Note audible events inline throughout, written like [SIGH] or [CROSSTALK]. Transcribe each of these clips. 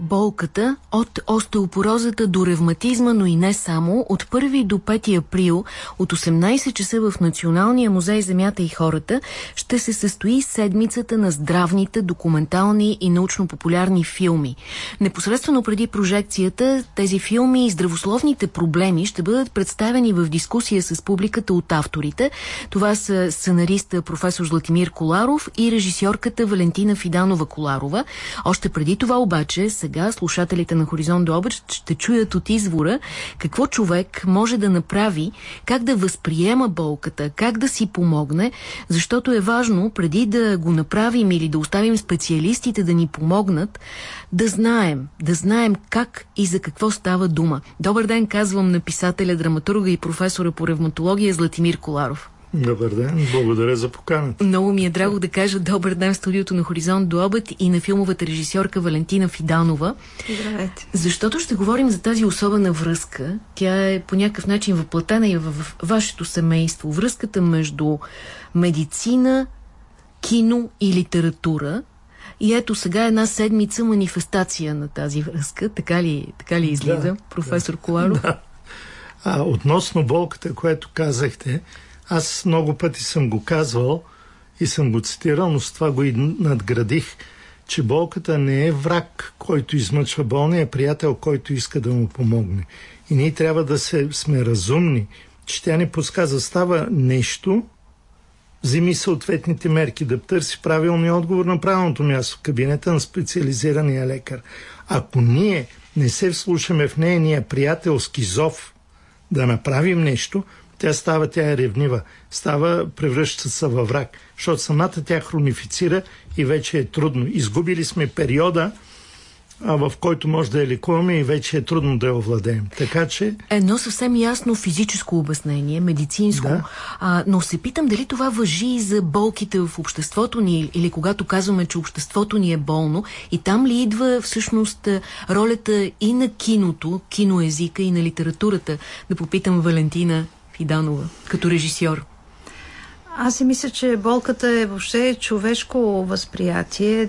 болката от остеопорозата до ревматизма, но и не само. От 1 до 5 април от 18 часа в Националния музей Земята и хората ще се състои седмицата на здравните, документални и научно-популярни филми. Непосредствено преди прожекцията тези филми и здравословните проблеми ще бъдат представени в дискусия с публиката от авторите. Това са сценариста професор Златимир Коларов и режисьорката Валентина Фиданова Коларова. Още преди това обаче сега слушателите на Хоризонт до обед ще чуят от извора какво човек може да направи, как да възприема болката, как да си помогне, защото е важно преди да го направим или да оставим специалистите да ни помогнат, да знаем, да знаем как и за какво става дума. Добър ден, казвам на писателя, драматурга и професора по ревматология Златимир Коларов. Добър ден, благодаря за поканата. Много ми е драго да кажа добър ден в студиото на Хоризонт до обед и на филмовата режисьорка Валентина Фиданова. Здравейте. Защото ще говорим за тази особена връзка. Тя е по някакъв начин въплатена и в вашето семейство. Връзката между медицина, кино и литература. И ето сега една седмица манифестация на тази връзка. Така ли, така ли излиза, да, професор да. Коларов? Да. А, относно болката, което казахте, аз много пъти съм го казвал и съм го цитирал, но с това го и надградих, че болката не е враг, който измъчва болния, е приятел, който иска да му помогне. И ние трябва да се, сме разумни, че тя не подсказа. Става нещо, вземи съответните мерки, да търси правилния отговор на правилното място в кабинета на специализирания лекар. Ако ние не се вслушаме в нейния приятелски зов да направим нещо, тя става, тя е ревнива, става, превръща се във враг, защото самата тя хронифицира и вече е трудно. Изгубили сме периода, а, в който може да я лекуваме и вече е трудно да я овладеем. Така че... Едно съвсем ясно физическо обяснение, медицинско, да. а, но се питам дали това въжи и за болките в обществото ни или когато казваме, че обществото ни е болно и там ли идва всъщност ролята и на киното, киноезика и на литературата? Да попитам Валентина Фиданова, като режисьор. Аз си мисля, че болката е въобще човешко възприятие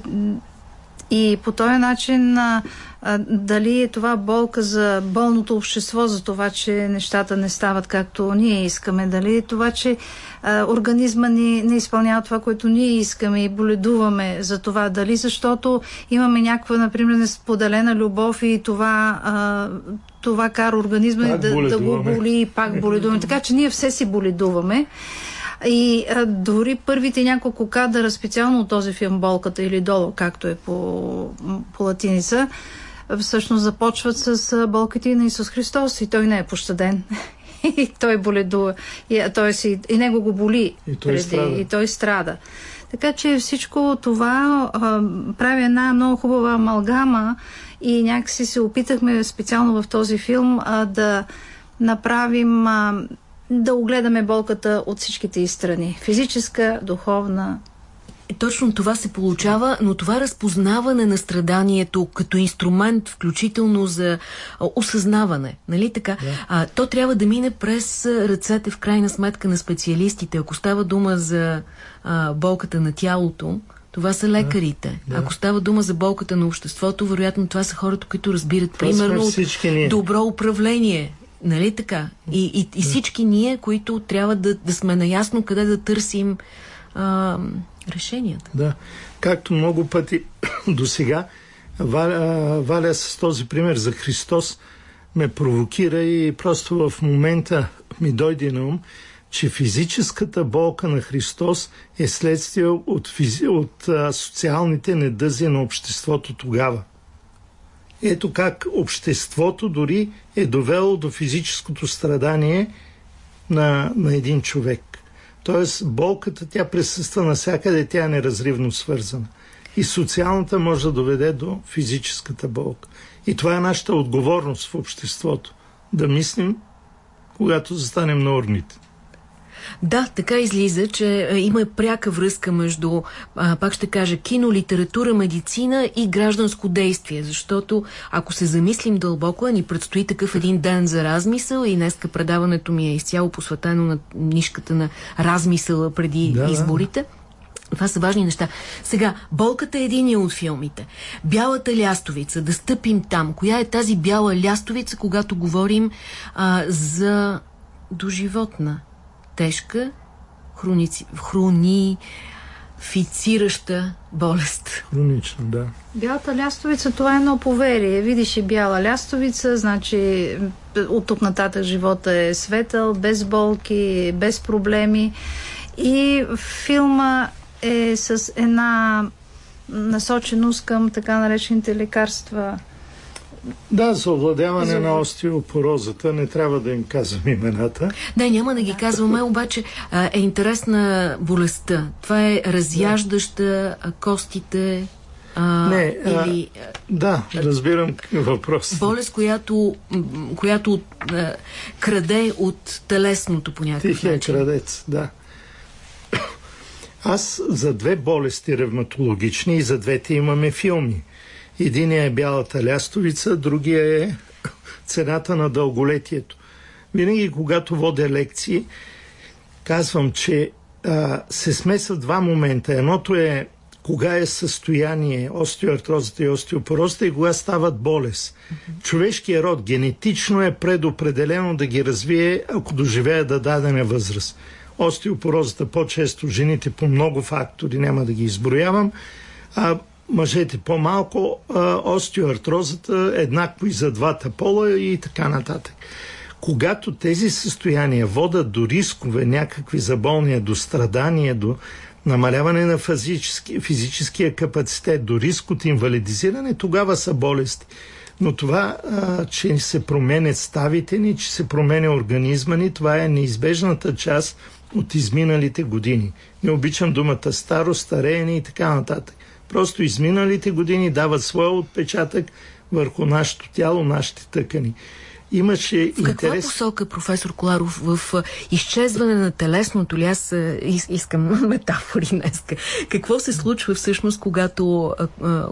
и по този начин а, а, дали е това болка за болното общество, за това, че нещата не стават както ние искаме, дали е това, че а, организма ни не изпълнява това, което ние искаме и боледуваме за това, дали защото имаме някаква, например, несподелена любов и това, а, това кара организма да, да го боли и пак боледуваме. Така че ние все си боледуваме. И а, дори първите няколко кадъра, специално от този филм Болката или Долу, както е по, по латиница, всъщност започват с болките на Исус Христос и той не е пощаден. [LAUGHS] и той боледува. И, той си, и него го боли. И той преди, страда. И той страда. Така че всичко това а, прави една много хубава амалгама и някакси се опитахме специално в този филм а, да направим а, да огледаме болката от всичките и страни. Физическа, духовна, е, точно това се получава, но това разпознаване на страданието като инструмент, включително за а, осъзнаване, нали така? Да. А, то трябва да мине през ръцете в крайна сметка на специалистите. Ако става дума за а, болката на тялото, това са лекарите. Да. Ако става дума за болката на обществото, вероятно това са хората, които разбират това примерно от добро управление, Нали така? И, и, и всички ние, които трябва да, да сме наясно къде да търсим а, решенията. Да. Както много пъти [COUGHS] до сега, Валя, Валя с този пример за Христос ме провокира и просто в момента ми дойде на ум, че физическата болка на Христос е следствие от, физи... от социалните недъзи на обществото тогава. Ето как обществото дори е довело до физическото страдание на, на един човек. Тоест, болката, тя присъства навсякъде, тя е неразривно свързана. И социалната може да доведе до физическата болка. И това е нашата отговорност в обществото. Да мислим, когато застанем на урните. Да, така излиза, че а, има пряка връзка между, а, пак ще кажа, кино, литература, медицина и гражданско действие, защото ако се замислим дълбоко, ни предстои такъв един ден за размисъл и днеска предаването ми е изцяло посветено на нишката на размисъла преди да, изборите. Това са важни неща. Сега, болката е единия от филмите. Бялата лястовица, да стъпим там. Коя е тази бяла лястовица, когато говорим а, за доживотна, тежка, хроници, хрони, фицираща болест. Хронична, да. Бялата лястовица, това е едно поверие. Видиш и бяла лястовица, значи от тук нататък живота е светъл, без болки, без проблеми. И филма е с една насоченост към така наречените лекарства. Да, за овладяване за... на остеопорозата не трябва да им казвам имената. Да, няма да ги казваме, обаче е интересна болестта. Това е разяждаща костите, а, не, или, а, да, разбирам въпрос. Болест, която, която а, краде от телесното по някакъв Тихия начин. крадец, да. Аз за две болести ревматологични и за двете имаме филми. Единия е бялата лястовица, другия е цената на дълголетието. Винаги, когато водя лекции, казвам, че а, се смесват два момента. Едното е кога е състояние остеоартрозата и остеопорозата и кога стават болест. Mm-hmm. Човешкият род генетично е предопределено да ги развие, ако доживее да дадена възраст остеопорозата по-често жените по много фактори, няма да ги изброявам, а мъжете по-малко, остеоартрозата еднакво и за двата пола и така нататък. Когато тези състояния водат до рискове, някакви заболния, до страдания, до намаляване на физически, физическия капацитет, до риск от инвалидизиране, тогава са болести. Но това, а, че се променят ставите ни, че се променя организма ни, това е неизбежната част от изминалите години. Не обичам думата старо, стареене и така нататък. Просто изминалите години дават своя отпечатък върху нашето тяло, нашите тъкани. Имаше в каква интерес... посока, професор Коларов, в изчезване на телесното ли? Аз искам [LAUGHS] метафори днес. Какво се случва всъщност, когато, а, а,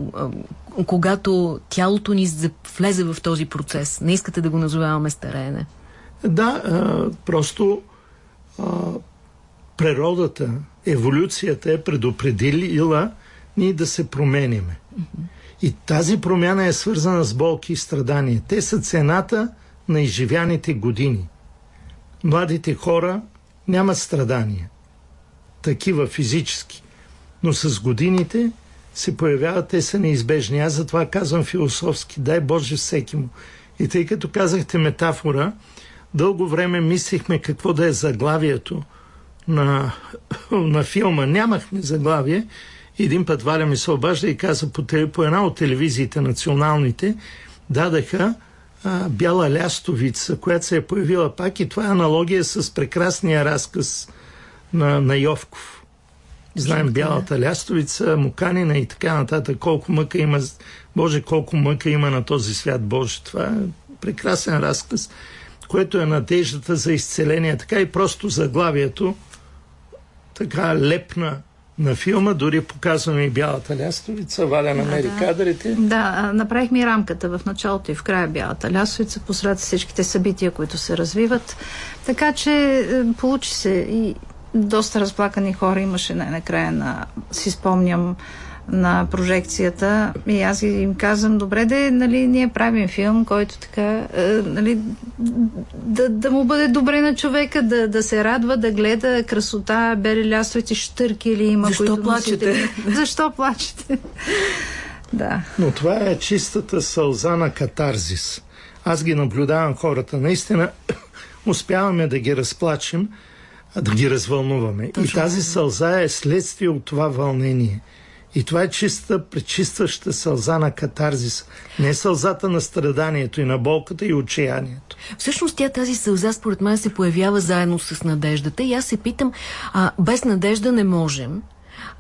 когато тялото ни влезе в този процес? Не искате да го назоваваме стареене? Да, а, просто а, природата, еволюцията е предопределила ние да се промениме. И тази промяна е свързана с болки и страдания. Те са цената на изживяните години. Младите хора нямат страдания. Такива физически. Но с годините се появяват, те са неизбежни. Аз затова казвам философски, дай Боже всеки му. И тъй като казахте метафора, дълго време мислихме какво да е заглавието на, на филма. Нямахме заглавие. Един път Валя ми се обажда и каза по, по една от телевизиите националните дадаха а, бяла лястовица, която се е появила пак и това е аналогия с прекрасния разказ на, на Йовков. Знаем бялата лястовица, муканина и така нататък. Колко мъка има, Боже, колко мъка има на този свят. Боже, това е прекрасен разказ, което е надеждата за изцеление. Така и просто заглавието така лепна на филма, дори показваме и бялата лястовица, Валя намери да, кадрите. Да, направихме и рамката в началото и в края бялата лястовица, посред всичките събития, които се развиват. Така че е, получи се и доста разплакани хора имаше най-накрая на, си спомням, на прожекцията и аз им казвам, добре де, нали, ние правим филм, който така, е, нали, да, да му бъде добре на човека, да, да се радва, да гледа красота, бели лястовици, штърки или има. Защо които плачете? Носите. [LAUGHS] Защо плачете? да. Но това е чистата сълза на катарзис. Аз ги наблюдавам хората. Наистина [COUGHS] успяваме да ги разплачем, да ги развълнуваме. Точно. И тази сълза е следствие от това вълнение. И това е чиста, пречистваща сълза на катарзис. Не сълзата на страданието и на болката и отчаянието. Всъщност тя тази сълза според мен се появява заедно с надеждата. И аз се питам, а, без надежда не можем.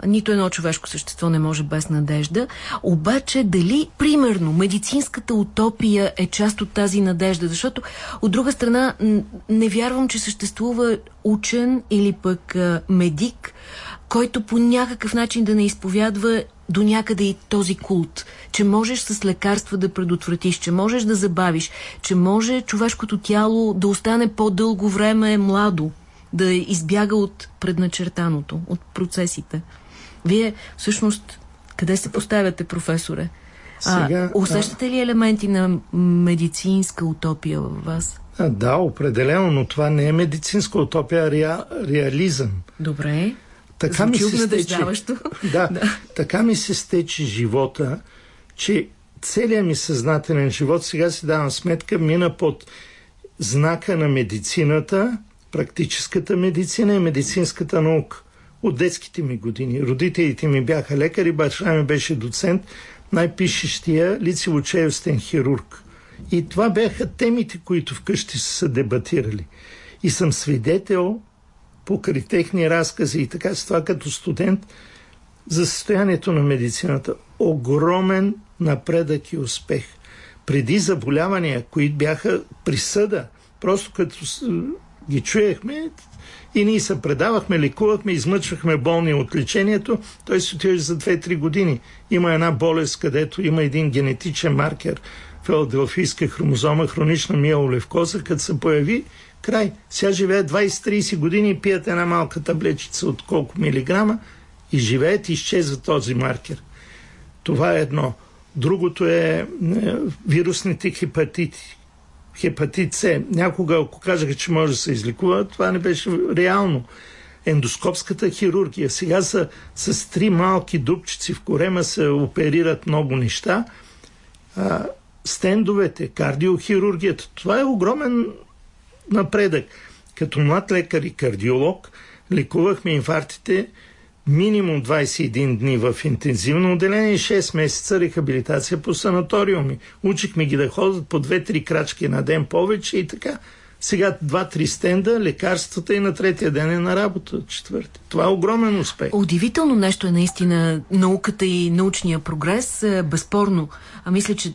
Нито едно човешко същество не може без надежда. Обаче дали, примерно, медицинската утопия е част от тази надежда? Защото, от друга страна, не вярвам, че съществува учен или пък медик, който по някакъв начин да не изповядва до някъде и този култ, че можеш с лекарства да предотвратиш, че можеш да забавиш, че може човешкото тяло да остане по-дълго време младо, да избяга от предначертаното, от процесите. Вие всъщност къде се поставяте, професоре? Сега, а, усещате ли елементи на медицинска утопия във вас? Да, определено, но това не е медицинска утопия, а реа, реализъм. Добре. Така ми се стече, [LAUGHS] да, да, така ми се стече живота, че целият ми съзнателен живот, сега си давам сметка, мина под знака на медицината, практическата медицина и медицинската наука. От детските ми години. Родителите ми бяха лекари, баща ми беше доцент, най-пишещия лицево-чевстен хирург. И това бяха темите, които вкъщи са се дебатирали. И съм свидетел покрай техни разкази и така с това като студент за състоянието на медицината. Огромен напредък и успех. Преди заболявания, които бяха присъда, просто като ги чуехме и ние се предавахме, лекувахме, измъчвахме болни от лечението, той се отиваше за 2-3 години. Има една болест, където има един генетичен маркер, филаделфийска хромозома, хронична миолевкоза, като се появи, край. Сега живее 20-30 години и пият една малка таблечица от колко милиграма и живеят и изчезва този маркер. Това е едно. Другото е, е вирусните хепатити. Хепатит С. Някога, ако казаха, че може да се излекува, това не беше реално. Ендоскопската хирургия. Сега са с три малки дупчици в корема се оперират много неща. А, стендовете, кардиохирургията. Това е огромен напредък. Като млад лекар и кардиолог лекувахме инфарктите минимум 21 дни в интензивно отделение и 6 месеца рехабилитация по санаториуми. Учихме ги да ходят по 2-3 крачки на ден повече и така. Сега два-три стенда, лекарствата и на третия ден е на работа, четвърти. Това е огромен успех. Удивително нещо е наистина науката и научния прогрес, е, безспорно. А мисля, че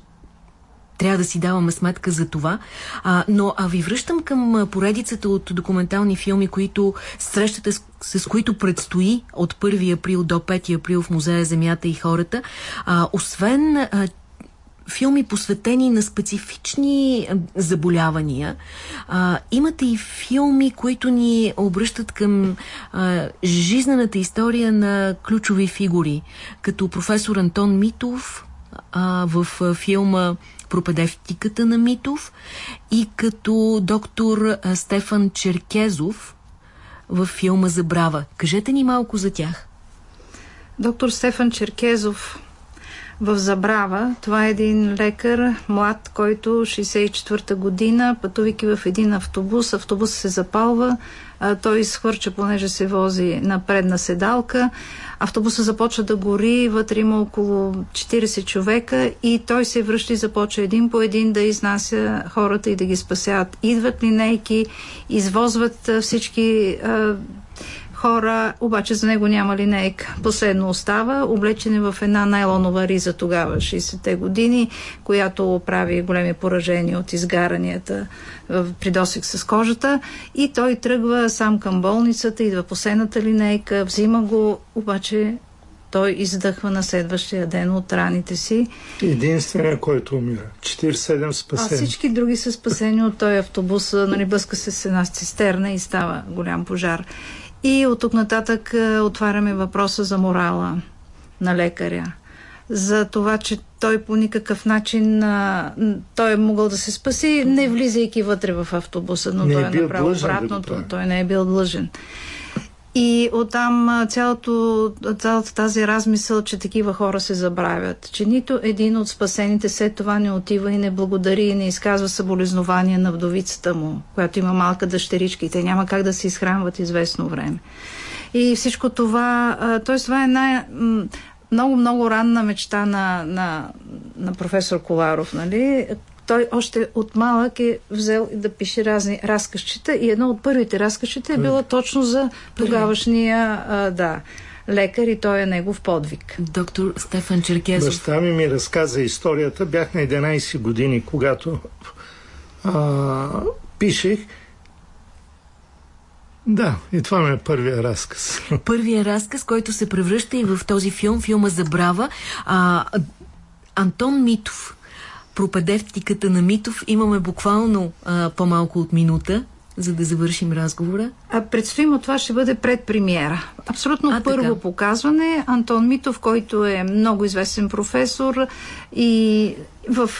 трябва да си даваме сметка за това. А, но а ви връщам към поредицата от документални филми, които срещате с, с които предстои от 1 април до 5 април в Музея Земята и хората. А, освен а, филми посветени на специфични заболявания. А, имате и филми, които ни обръщат към а, жизнената история на ключови фигури, като професор Антон Митов а, в филма пропедевтиката на Митов и като доктор Стефан Черкезов в филма Забрава. Кажете ни малко за тях. Доктор Стефан Черкезов в Забрава. Това е един лекар, млад, който 64-та година, пътувайки в един автобус, автобус се запалва, той изхвърча, понеже се вози на предна седалка. Автобуса започва да гори, вътре има около 40 човека и той се връща и започва един по един да изнася хората и да ги спасяват. Идват линейки, извозват всички хора, обаче за него няма линейка. Последно остава, облечен е в една найлонова риза тогава, 60-те години, която прави големи поражения от изгаранията при досек с кожата и той тръгва сам към болницата, идва последната линейка, взима го, обаче той издъхва на следващия ден от раните си. Единственият, който умира. 47 спасени. А всички други са спасени от този автобус. Нали, блъска се с една цистерна и става голям пожар. И от тук нататък е, отваряме въпроса за морала на лекаря. За това, че той по никакъв начин а, той е могъл да се спаси, не влизайки вътре в автобуса, но не той е, е направил обратното. Да той не е бил длъжен. И оттам цялото, цялата тази размисъл, че такива хора се забравят, че нито един от спасените след това не отива и не благодари и не изказва съболезнования на вдовицата му, която има малка дъщеричка и те няма как да се изхранват известно време. И всичко това, т.е. това е една много-много ранна мечта на, на, на професор Коларов, нали? Той още от малък е взел да пише разни разкащите и едно от първите разкащите е било точно за тогавашния, а, да, лекар и той е негов подвиг. Доктор Стефан Черкезов. Баща ми ми разказа историята. Бях на 11 години, когато а, пишех. Да, и това ми е първия разказ. [LAUGHS] Първия разказ, който се превръща и в този филм, филма Забрава. А, Антон Митов пропедевтиката на Митов имаме буквално по-малко от минута. за да завършим разговора? А предстоимо това ще бъде предпремиера. Абсолютно а, първо така. показване. Антон Митов, който е много известен професор и в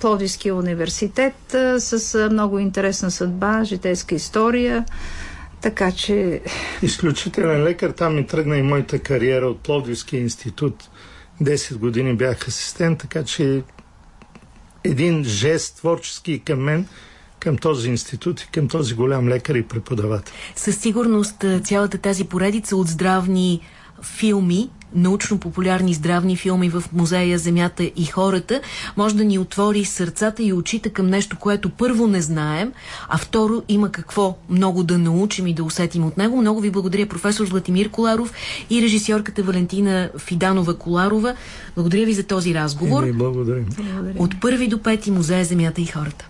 Плодивския университет с много интересна съдба, житейска история. Така че... [LAUGHS] Изключителен лекар. Там ми тръгна и моята кариера от Плодивския институт. 10 години бях асистент, така че един жест творчески към мен – към този институт и към този голям лекар и преподавател. Със сигурност цялата тази поредица от здравни филми, научно-популярни здравни филми в музея Земята и хората, може да ни отвори сърцата и очите към нещо, което първо не знаем, а второ има какво много да научим и да усетим от него. Много ви благодаря професор Златимир Коларов и режисьорката Валентина Фиданова-Коларова. Благодаря ви за този разговор. И благодарим. От първи до пети музея Земята и хората.